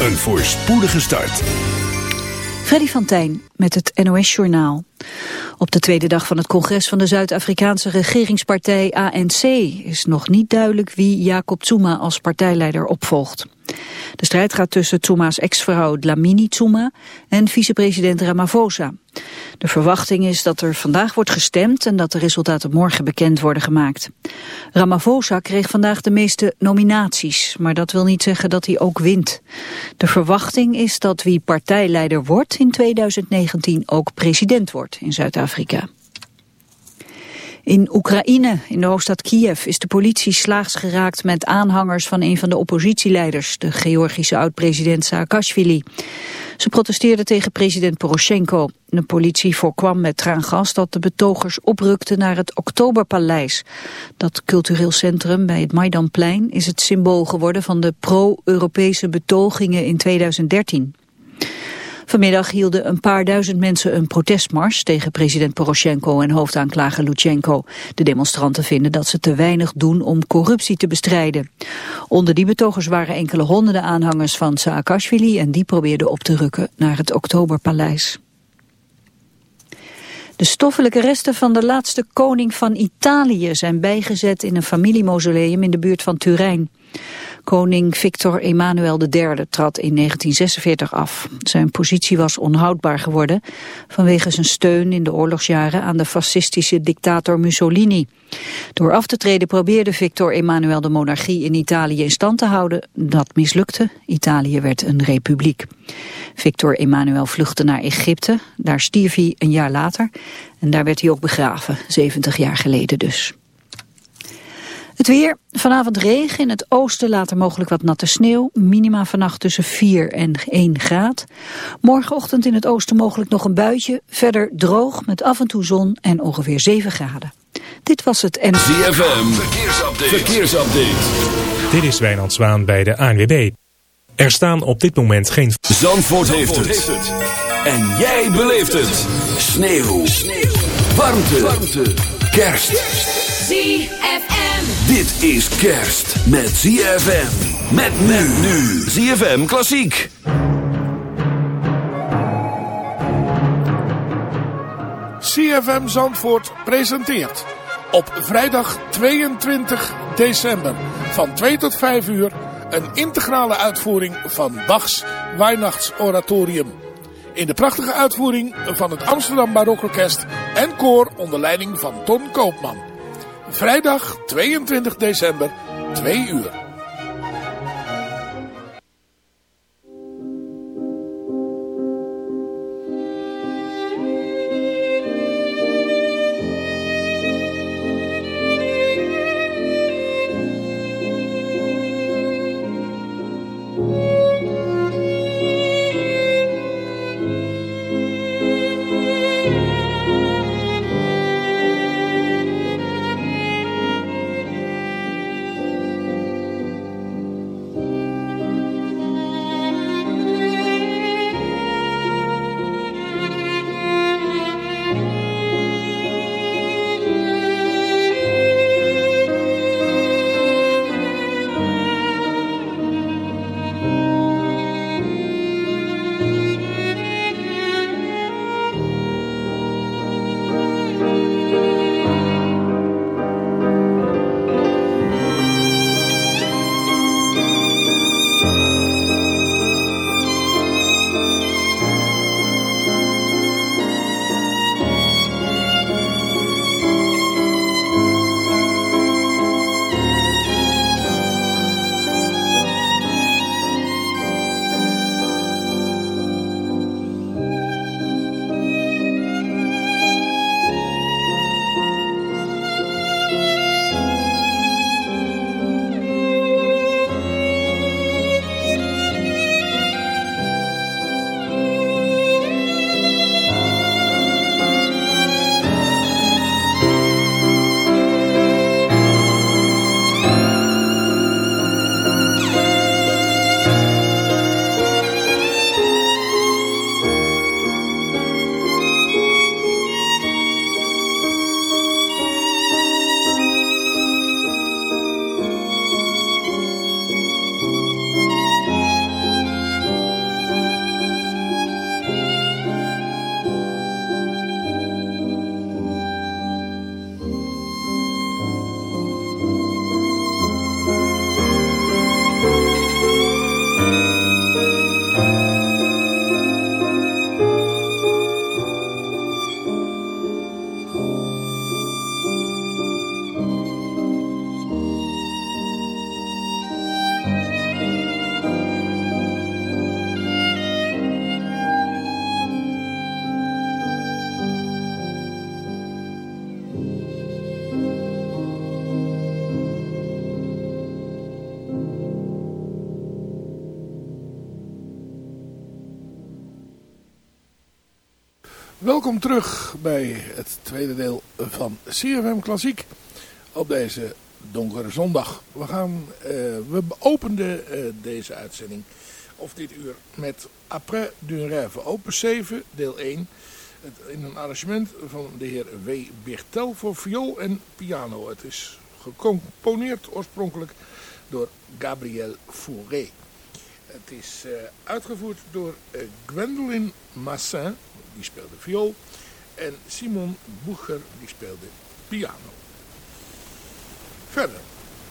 Een voorspoedige start. Freddy van Tijn met het NOS-journaal. Op de tweede dag van het congres van de Zuid-Afrikaanse regeringspartij ANC... is nog niet duidelijk wie Jacob Zuma als partijleider opvolgt. De strijd gaat tussen Zuma's ex-vrouw Dlamini Zuma en vicepresident Ramaphosa. De verwachting is dat er vandaag wordt gestemd en dat de resultaten morgen bekend worden gemaakt. Ramaphosa kreeg vandaag de meeste nominaties, maar dat wil niet zeggen dat hij ook wint. De verwachting is dat wie partijleider wordt in 2019 ook president wordt in Zuid-Afrika. In Oekraïne, in de hoofdstad Kiev, is de politie slaags geraakt met aanhangers van een van de oppositieleiders, de Georgische oud-president Saakashvili. Ze protesteerden tegen president Poroshenko. De politie voorkwam met traangas dat de betogers oprukten naar het Oktoberpaleis. Dat cultureel centrum bij het Maidanplein is het symbool geworden van de pro-Europese betogingen in 2013. Vanmiddag hielden een paar duizend mensen een protestmars tegen president Poroshenko en hoofdaanklager Lutsenko. De demonstranten vinden dat ze te weinig doen om corruptie te bestrijden. Onder die betogers waren enkele honderden aanhangers van Saakashvili en die probeerden op te rukken naar het Oktoberpaleis. De stoffelijke resten van de laatste koning van Italië zijn bijgezet in een familiemausoleum in de buurt van Turijn. Koning Victor Emmanuel III trad in 1946 af. Zijn positie was onhoudbaar geworden vanwege zijn steun in de oorlogsjaren aan de fascistische dictator Mussolini. Door af te treden probeerde Victor Emmanuel de monarchie in Italië in stand te houden. Dat mislukte. Italië werd een republiek. Victor Emmanuel vluchtte naar Egypte. Daar stierf hij een jaar later. En daar werd hij ook begraven, 70 jaar geleden dus. Het weer, vanavond regen, in het oosten later mogelijk wat natte sneeuw. Minima vannacht tussen 4 en 1 graad. Morgenochtend in het oosten mogelijk nog een buitje. Verder droog met af en toe zon en ongeveer 7 graden. Dit was het en... ZFM, verkeersupdate. verkeersupdate. Dit is Wijnand Zwaan bij de ANWB. Er staan op dit moment geen... Zandvoort, heeft, het. En jij beleeft het. Sneeuw. Sneeuw. Warmte. Warmte. Kerst. ZFM. Dit is kerst met ZFM. Met men nu. ZFM Klassiek. CFM Zandvoort presenteert op vrijdag 22 december van 2 tot 5 uur een integrale uitvoering van Bachs Weihnachtsoratorium. In de prachtige uitvoering van het Amsterdam Barokorkest en koor onder leiding van Ton Koopman. Vrijdag 22 december, 2 uur. Welkom terug bij het tweede deel van CFM Klassiek op deze donkere zondag. We, gaan, uh, we openden uh, deze uitzending, of dit uur, met Après d'une rêve, opus 7, deel 1. Het, in een arrangement van de heer W. Birtel voor viool en piano. Het is gecomponeerd oorspronkelijk door Gabriel Fauré. Het is uh, uitgevoerd door Gwendoline Massin die speelde viool. En Simon Boeger, die speelde piano. Verder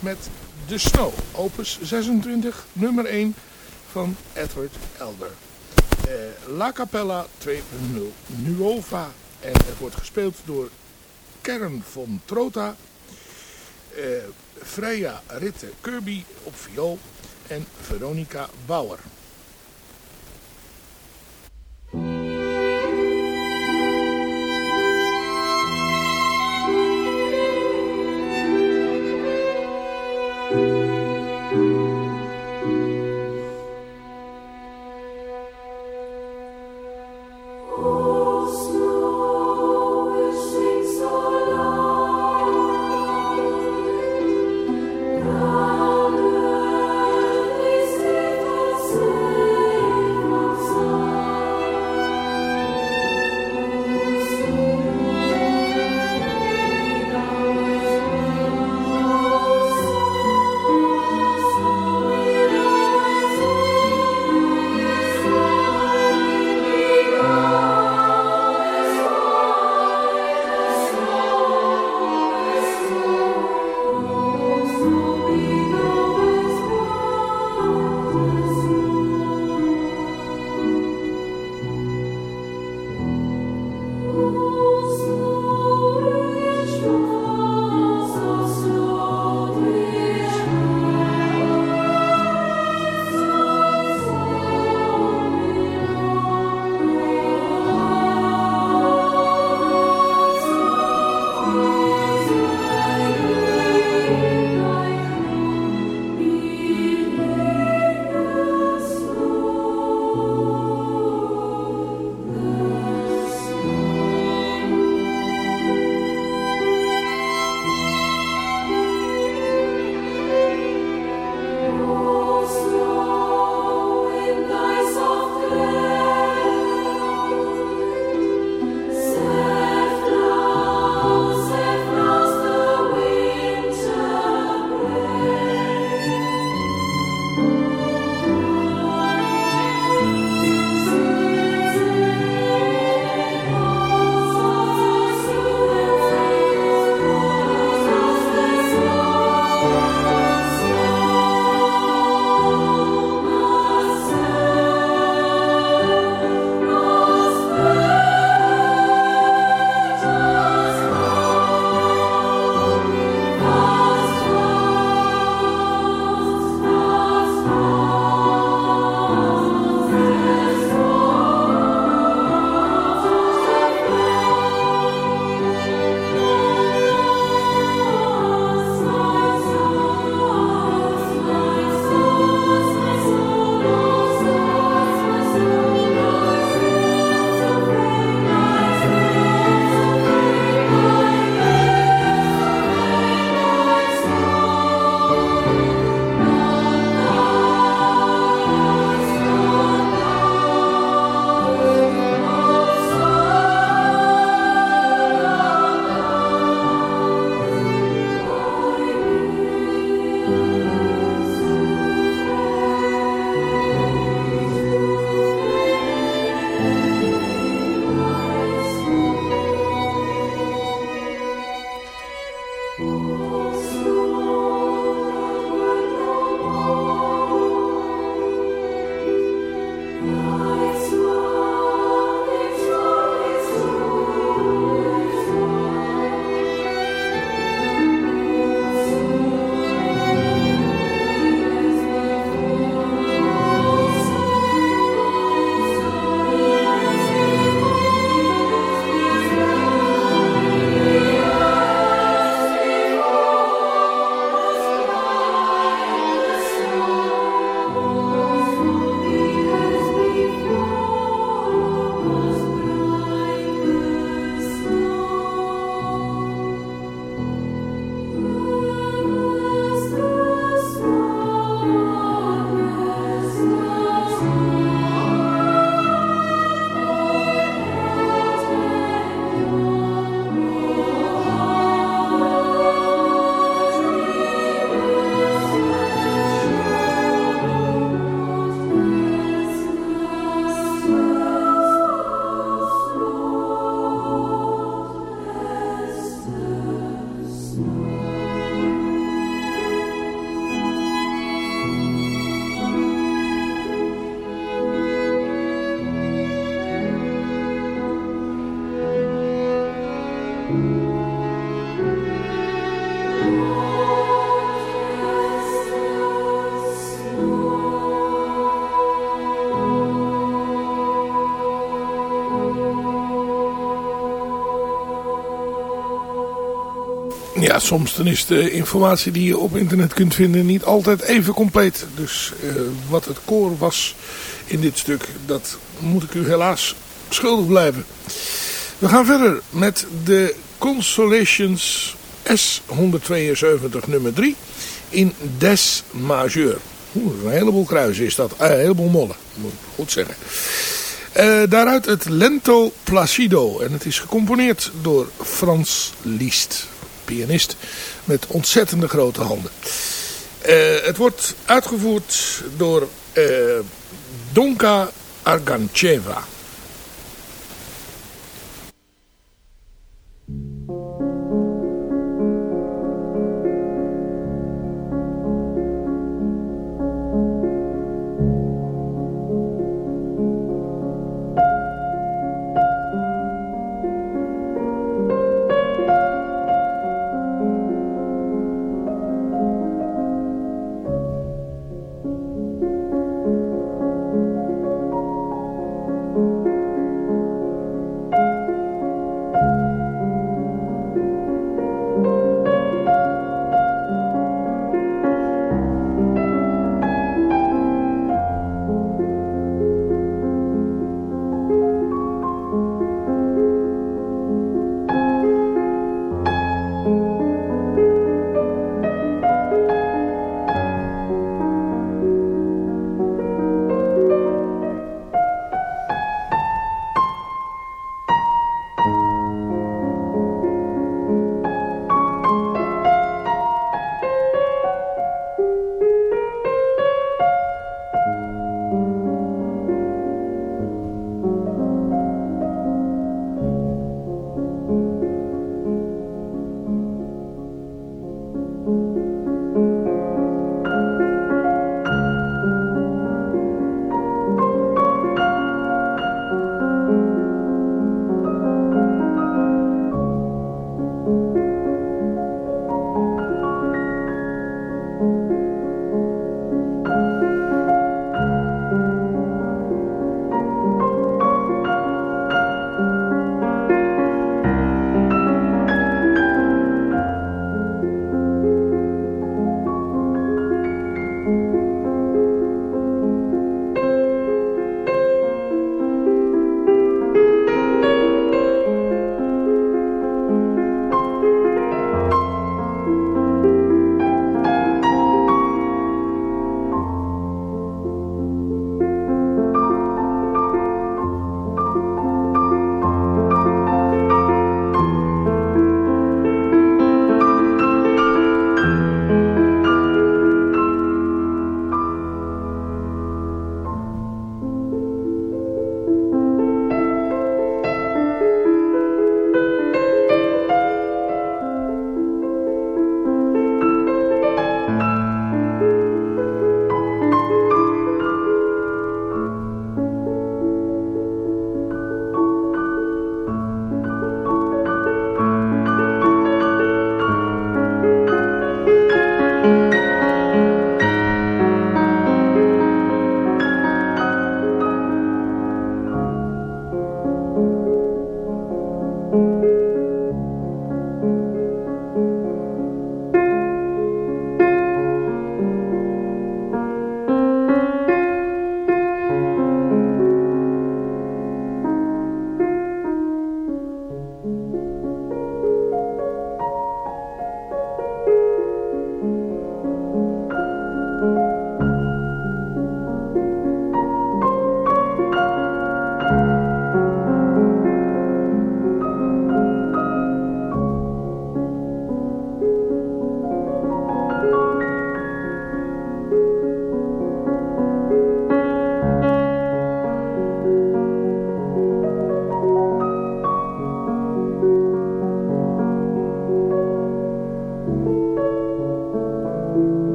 met The Snow, opus 26, nummer 1 van Edward Elder. Uh, La Capella 2.0 Nuova. En het wordt gespeeld door Kern von Trota, uh, Freya Ritte Kirby op viool en Veronica Bauer. Ja, soms dan is de informatie die je op internet kunt vinden niet altijd even compleet. Dus uh, wat het koor was in dit stuk, dat moet ik u helaas schuldig blijven. We gaan verder met de Consolations S172 nummer 3 in Des Majeur. Oeh, een heleboel kruisen is dat. Uh, een heleboel mollen, moet ik goed zeggen. Uh, daaruit het Lento Placido. En het is gecomponeerd door Frans Liszt. Pianist met ontzettende grote handen. Uh, het wordt uitgevoerd door uh, Donka Argancheva.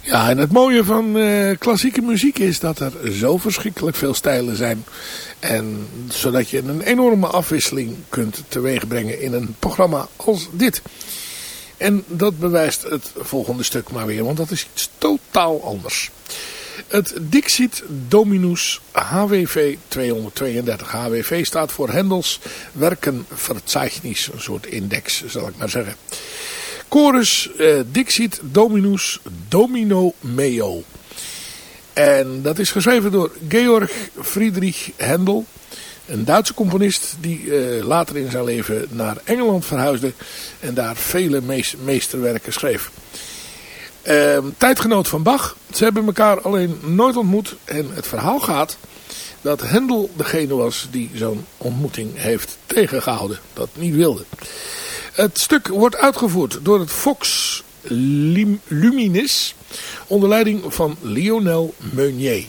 Ja, en het mooie van eh, klassieke muziek is dat er zo verschrikkelijk veel stijlen zijn. En zodat je een enorme afwisseling kunt teweegbrengen in een programma als dit. En dat bewijst het volgende stuk maar weer, want dat is iets totaal anders. Het Dixit Dominus HWV 232. HWV staat voor Hendels Werkenverzeichnis, een soort index zal ik maar zeggen. Chorus eh, Dixit Dominus Domino Meo. En dat is geschreven door Georg Friedrich Händel. Een Duitse componist die eh, later in zijn leven naar Engeland verhuisde. En daar vele meesterwerken schreef. Ehm, tijdgenoot van Bach. Ze hebben elkaar alleen nooit ontmoet. En het verhaal gaat dat Hendel degene was die zo'n ontmoeting heeft tegengehouden. Dat niet wilde. Het stuk wordt uitgevoerd door het Fox Luminis onder leiding van Lionel Meunier.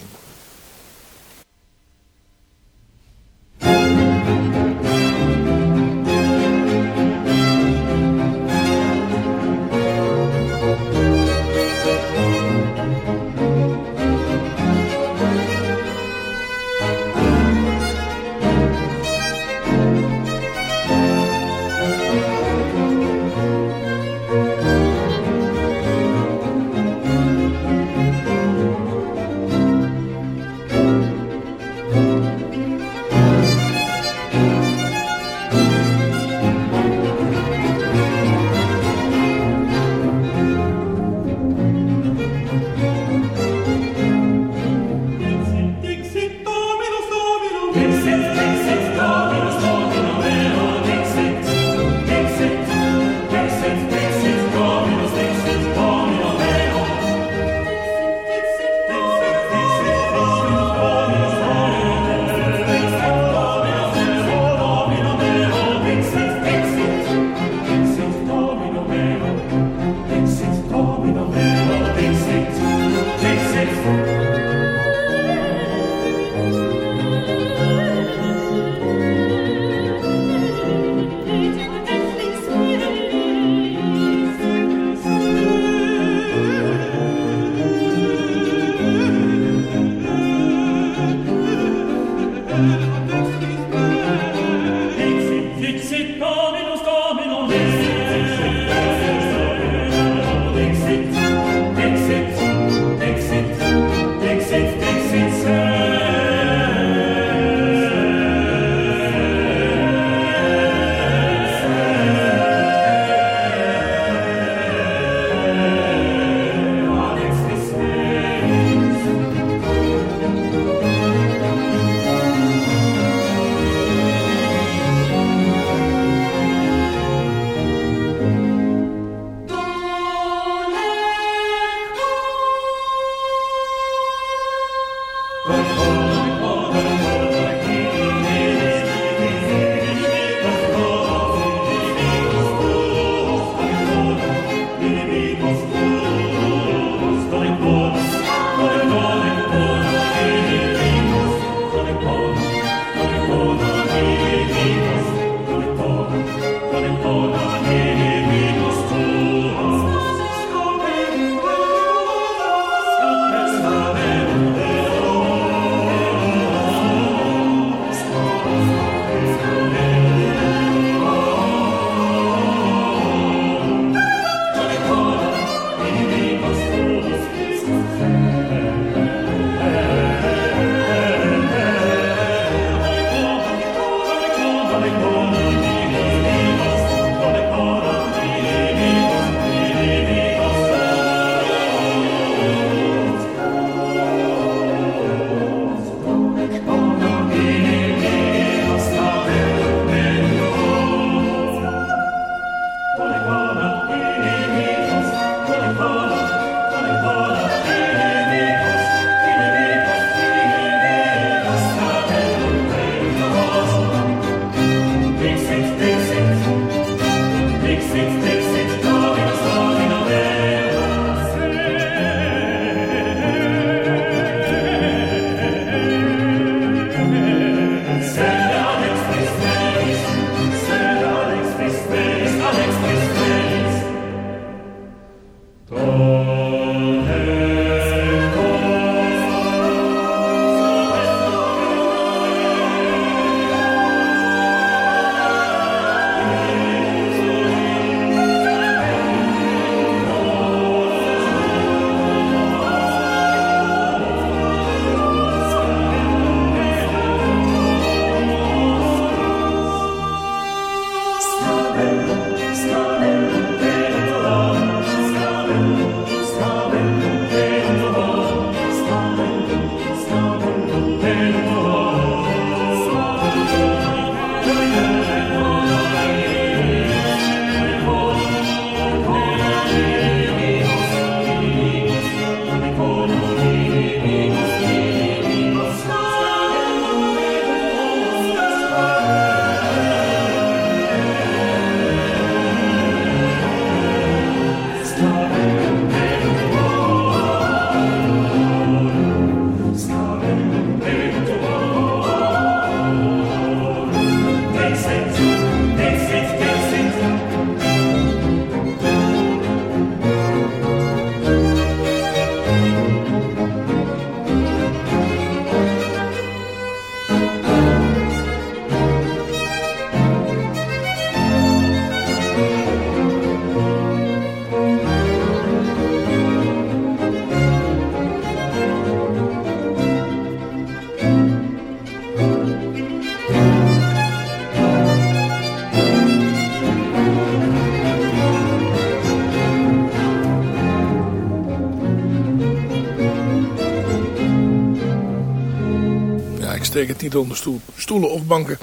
Het niet onder stoel, stoelen of banken.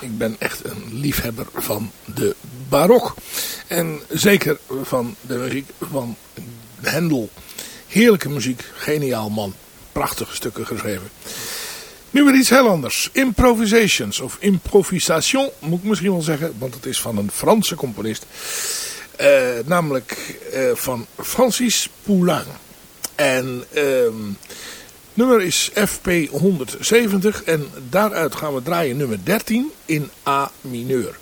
Ik ben echt een liefhebber van de barok. En zeker van de muziek van Hendel. Heerlijke muziek, geniaal man. Prachtige stukken geschreven. Nu weer iets heel anders. Improvisations, of improvisation moet ik misschien wel zeggen, want het is van een Franse componist. Uh, namelijk uh, van Francis Poulain. En uh, nummer is FP 170 en daaruit gaan we draaien nummer 13 in A mineur.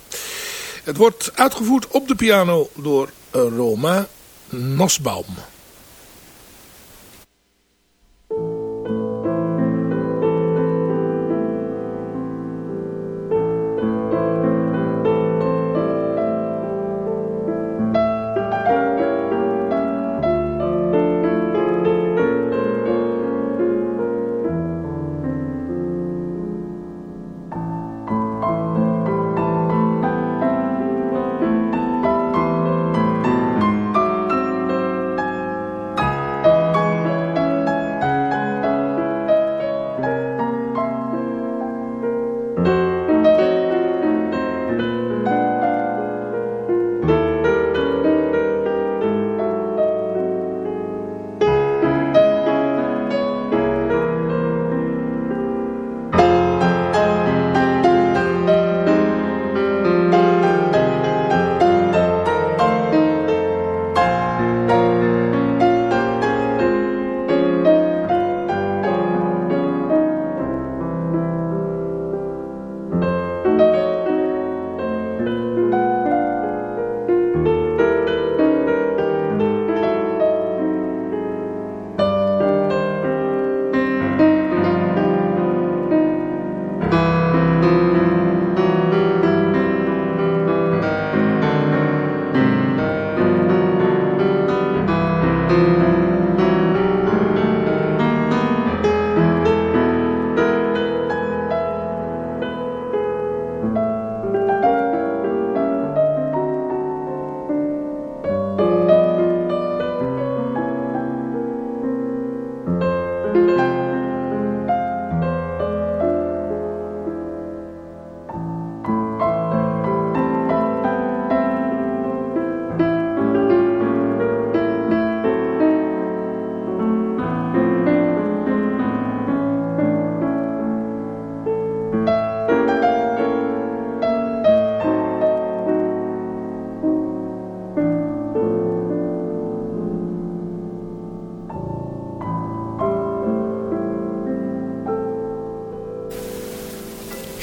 Het wordt uitgevoerd op de piano door Romain Nosbaum.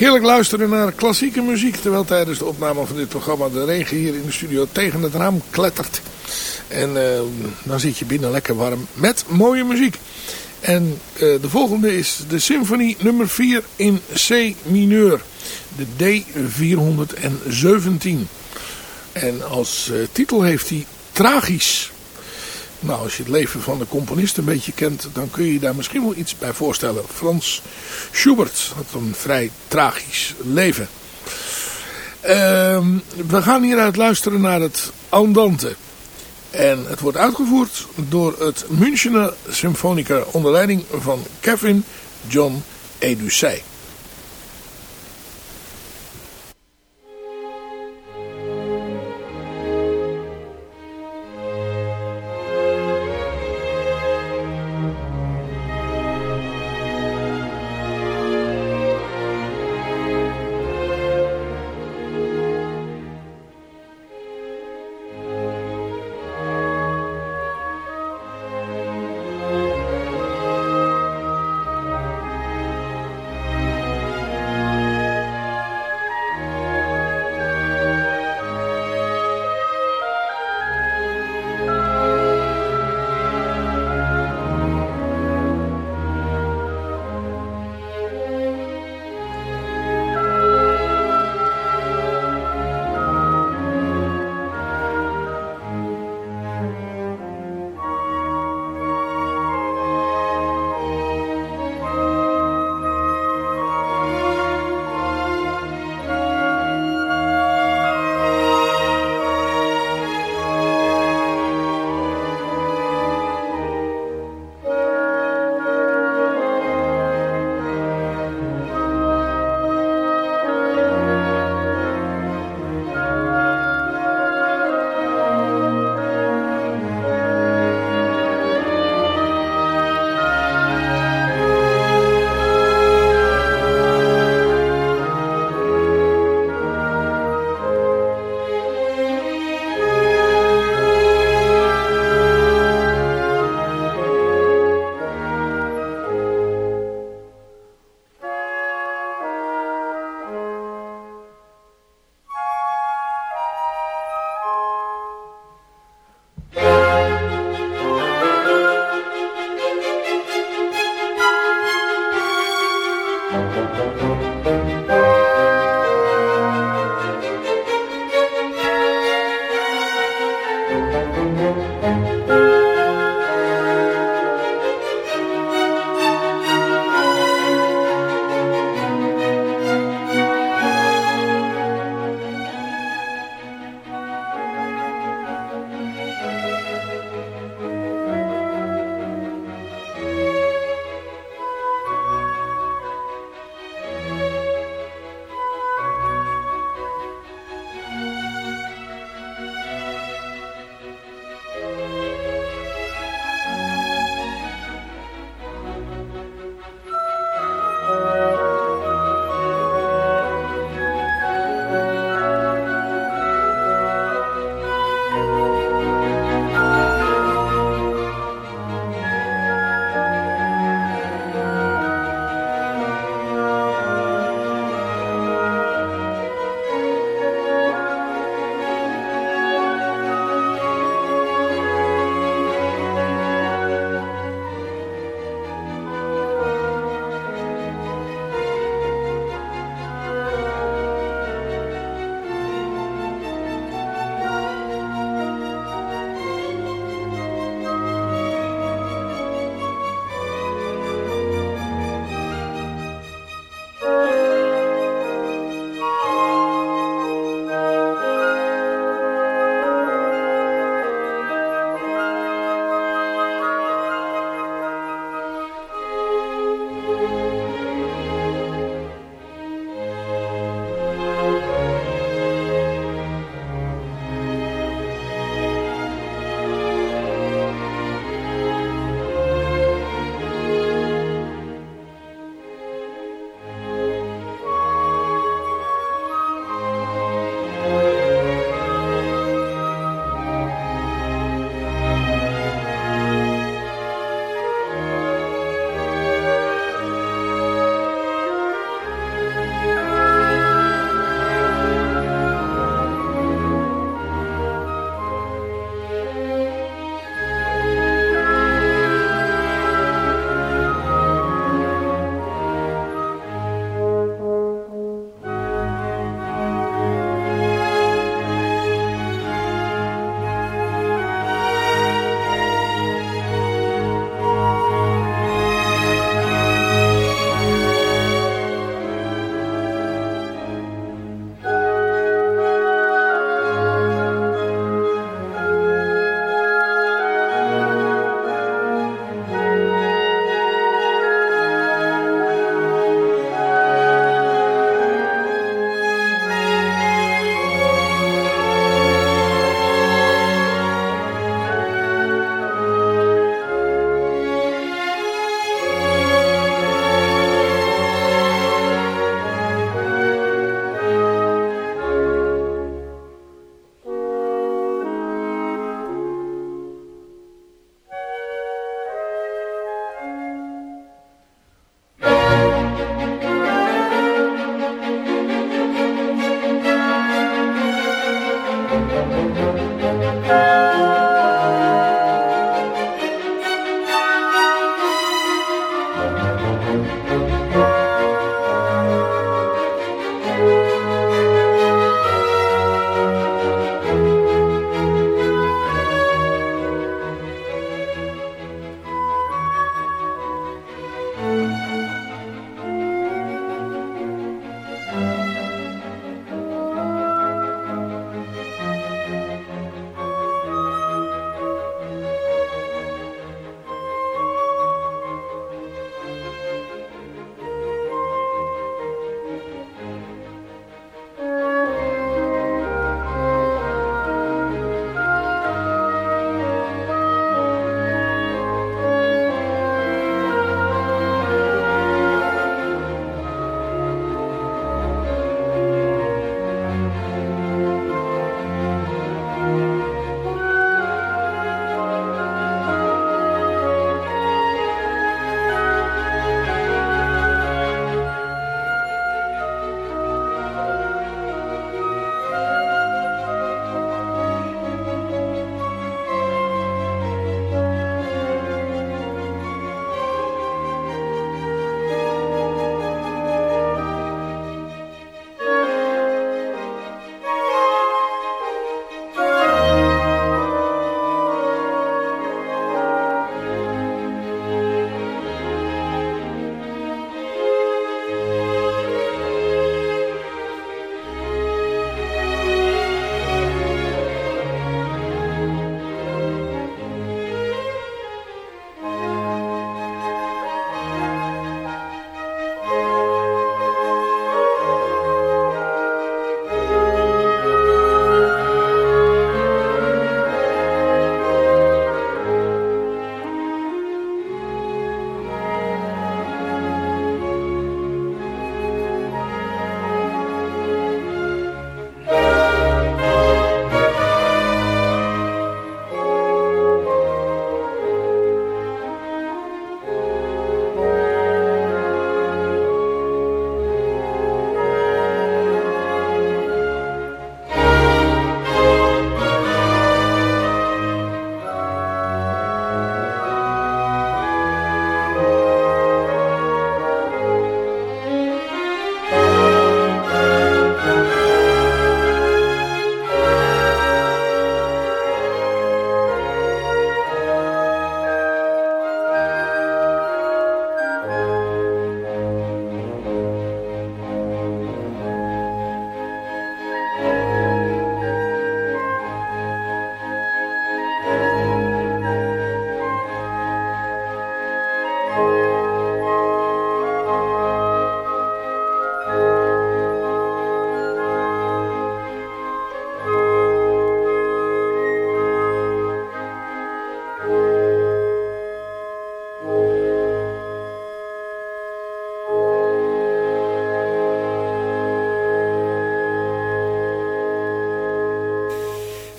Heerlijk luisteren naar klassieke muziek. Terwijl tijdens de opname van dit programma de regen hier in de studio tegen het raam klettert. En uh, dan zit je binnen lekker warm met mooie muziek. En uh, de volgende is de symfonie nummer 4 in C mineur. De D417. En als uh, titel heeft hij Tragisch. Nou, als je het leven van de componist een beetje kent, dan kun je daar misschien wel iets bij voorstellen. Frans Schubert had een vrij tragisch leven. Uh, we gaan hieruit luisteren naar het Andante. En het wordt uitgevoerd door het Münchener Symfonica onder leiding van Kevin John Edusei.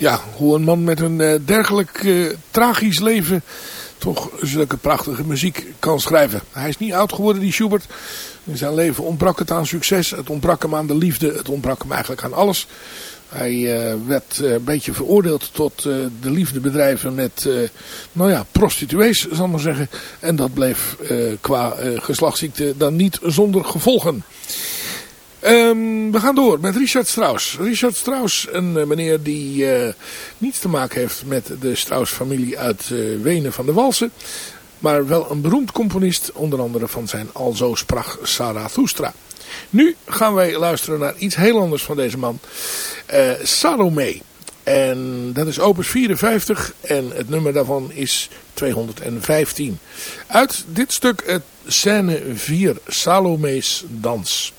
Ja, hoe een man met een uh, dergelijk uh, tragisch leven toch zulke prachtige muziek kan schrijven. Hij is niet oud geworden, die Schubert. In zijn leven ontbrak het aan succes, het ontbrak hem aan de liefde, het ontbrak hem eigenlijk aan alles. Hij uh, werd een beetje veroordeeld tot de liefdebedrijven met, nou ja, prostituees, zal ik maar zeggen. En dat bleef qua geslachtsziekte dan niet zonder gevolgen. Um, we gaan door met Richard Strauss. Richard Strauss, een uh, meneer die uh, niets te maken heeft met de Strauss-familie uit uh, Wenen van de Walsen. Maar wel een beroemd componist, onder andere van zijn Alzo sprach Zarathustra. Nu gaan wij luisteren naar iets heel anders van deze man. Salome. En dat is opus 54 en het nummer daarvan is 215. Uit dit stuk het scène 4 Salome's dans.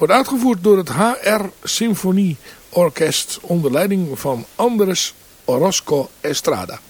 Wordt uitgevoerd door het HR Symfonie Orkest onder leiding van Andres Orozco Estrada.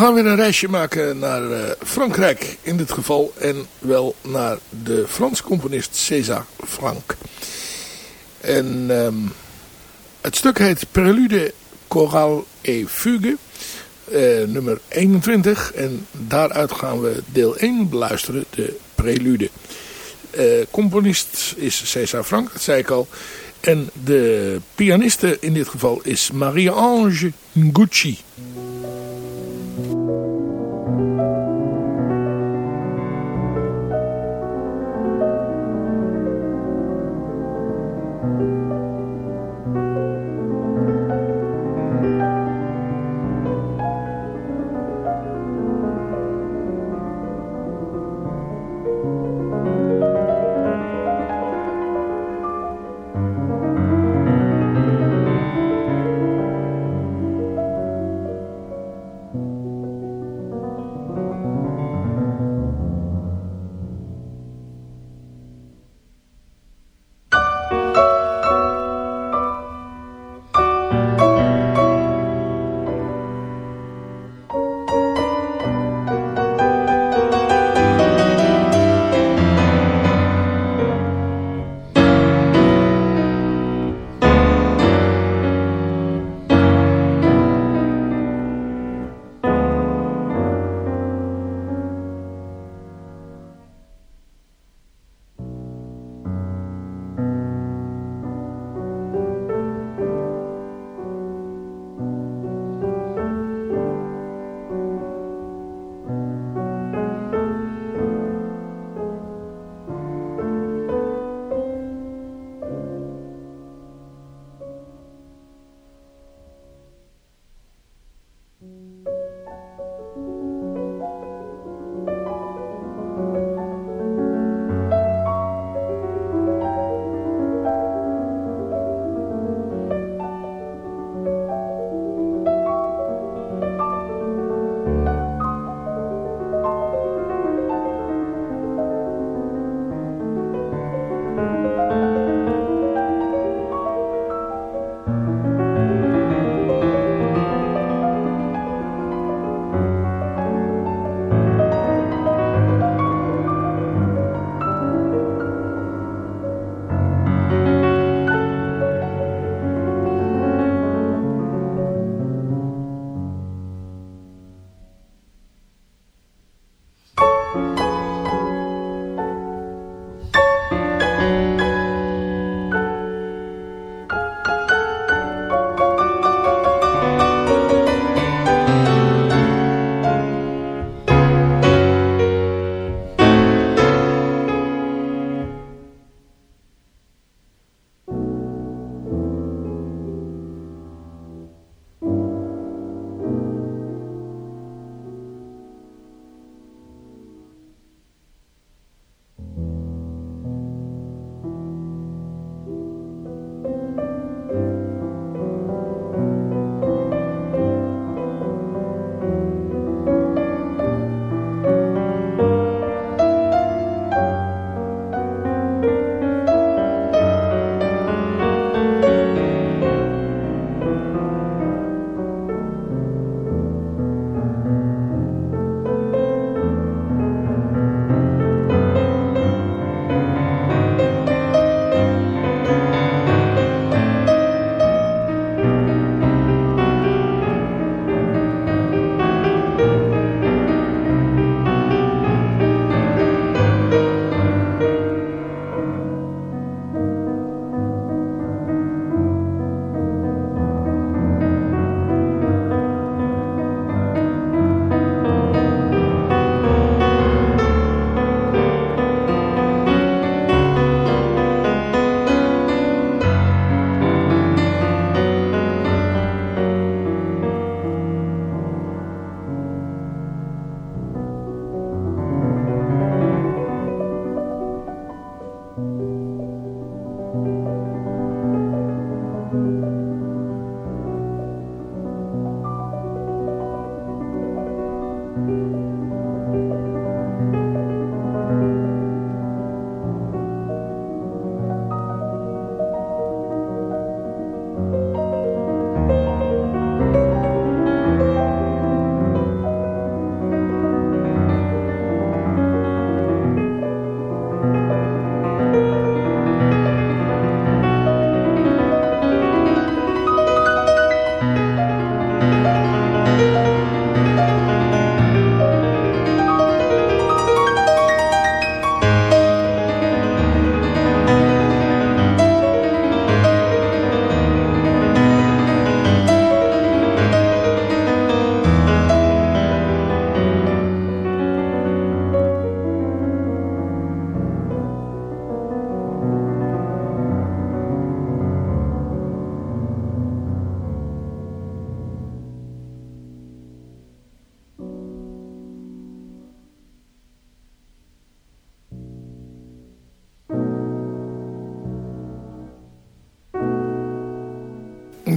Gaan weer een reisje maken naar uh, Frankrijk in dit geval. En wel naar de Frans componist César Franck. En um, het stuk heet Prelude, Chorale et Fugue. Uh, nummer 21. En daaruit gaan we deel 1 beluisteren, de Prelude. Uh, componist is César Franck, dat zei ik al. En de pianiste in dit geval is Marie-Ange Gucci.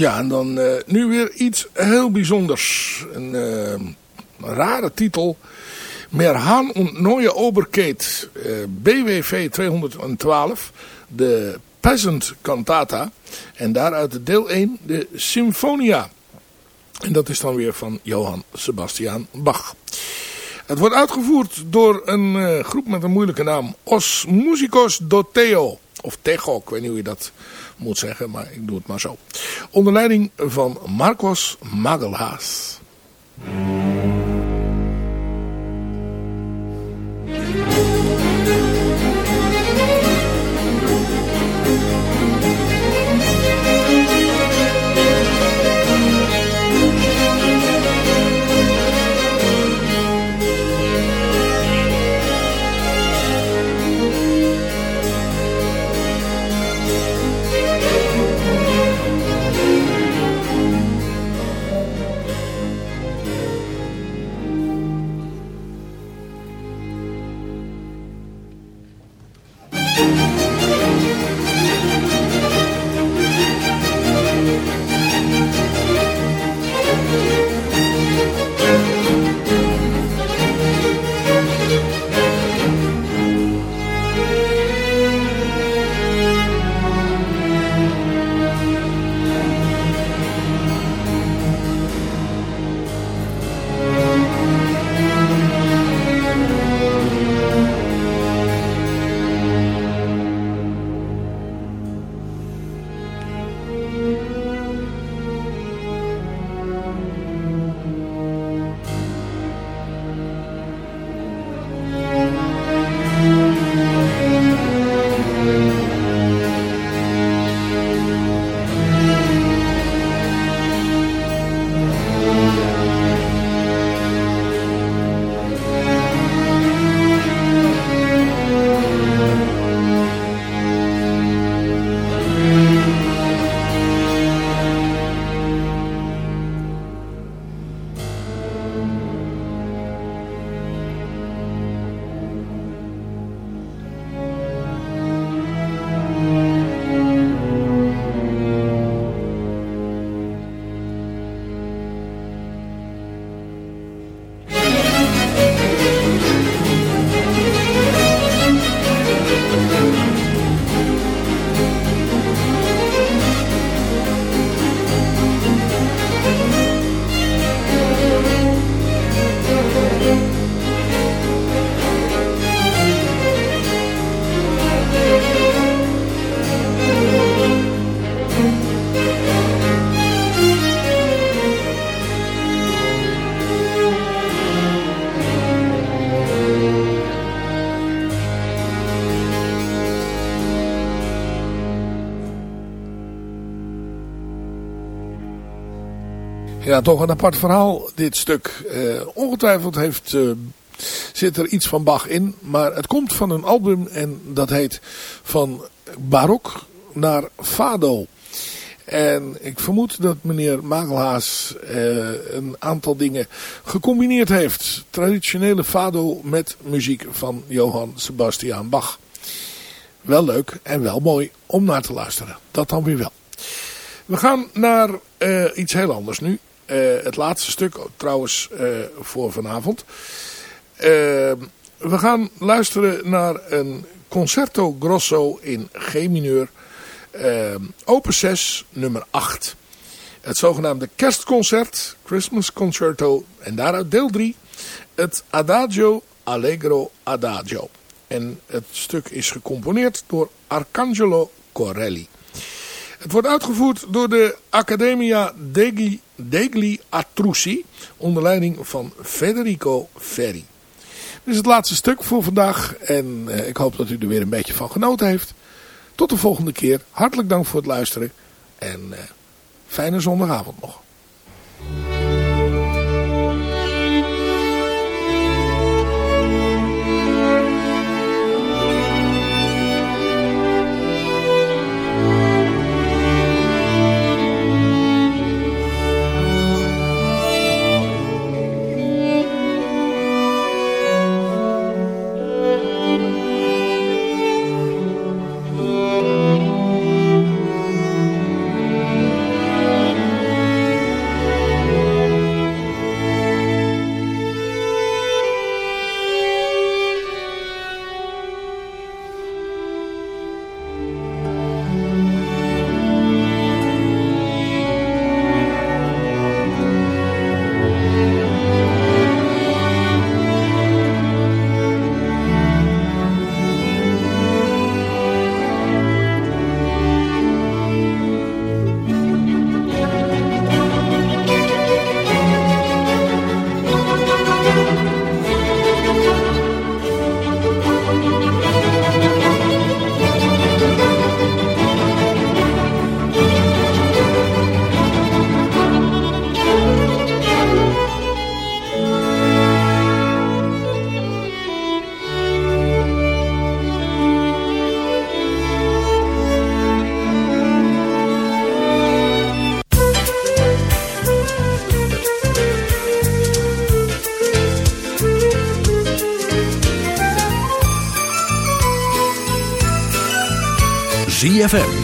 Ja, en dan uh, nu weer iets heel bijzonders. Een uh, rare titel. Merhan und Neue Oberkeet. Uh, BWV 212. De Peasant Cantata. En daaruit de deel 1, de Symphonia. En dat is dan weer van Johann Sebastian Bach. Het wordt uitgevoerd door een groep met een moeilijke naam. Os Musicos do Teo. Of Tejo, ik weet niet hoe je dat moet zeggen, maar ik doe het maar zo. Onder leiding van Marcos Magelhaas. Ja, toch een apart verhaal, dit stuk. Uh, ongetwijfeld heeft, uh, zit er iets van Bach in. Maar het komt van een album en dat heet Van Barok naar Fado. En ik vermoed dat meneer Magelhaas uh, een aantal dingen gecombineerd heeft. Traditionele fado met muziek van Johann Sebastian Bach. Wel leuk en wel mooi om naar te luisteren. Dat dan weer wel. We gaan naar iets heel anders nu. Uh, het laatste stuk trouwens uh, voor vanavond. Uh, we gaan luisteren naar een Concerto Grosso in G mineur. opus 6 nummer 8. Het zogenaamde kerstconcert, Christmas Concerto. En daaruit deel 3. Het Adagio Allegro Adagio. En het stuk is gecomponeerd door Arcangelo Corelli. Het wordt uitgevoerd door de Accademia Degli, Degli Atrussi onder leiding van Federico Ferri. Dit is het laatste stuk voor vandaag en eh, ik hoop dat u er weer een beetje van genoten heeft. Tot de volgende keer. Hartelijk dank voor het luisteren en eh, fijne zondagavond nog.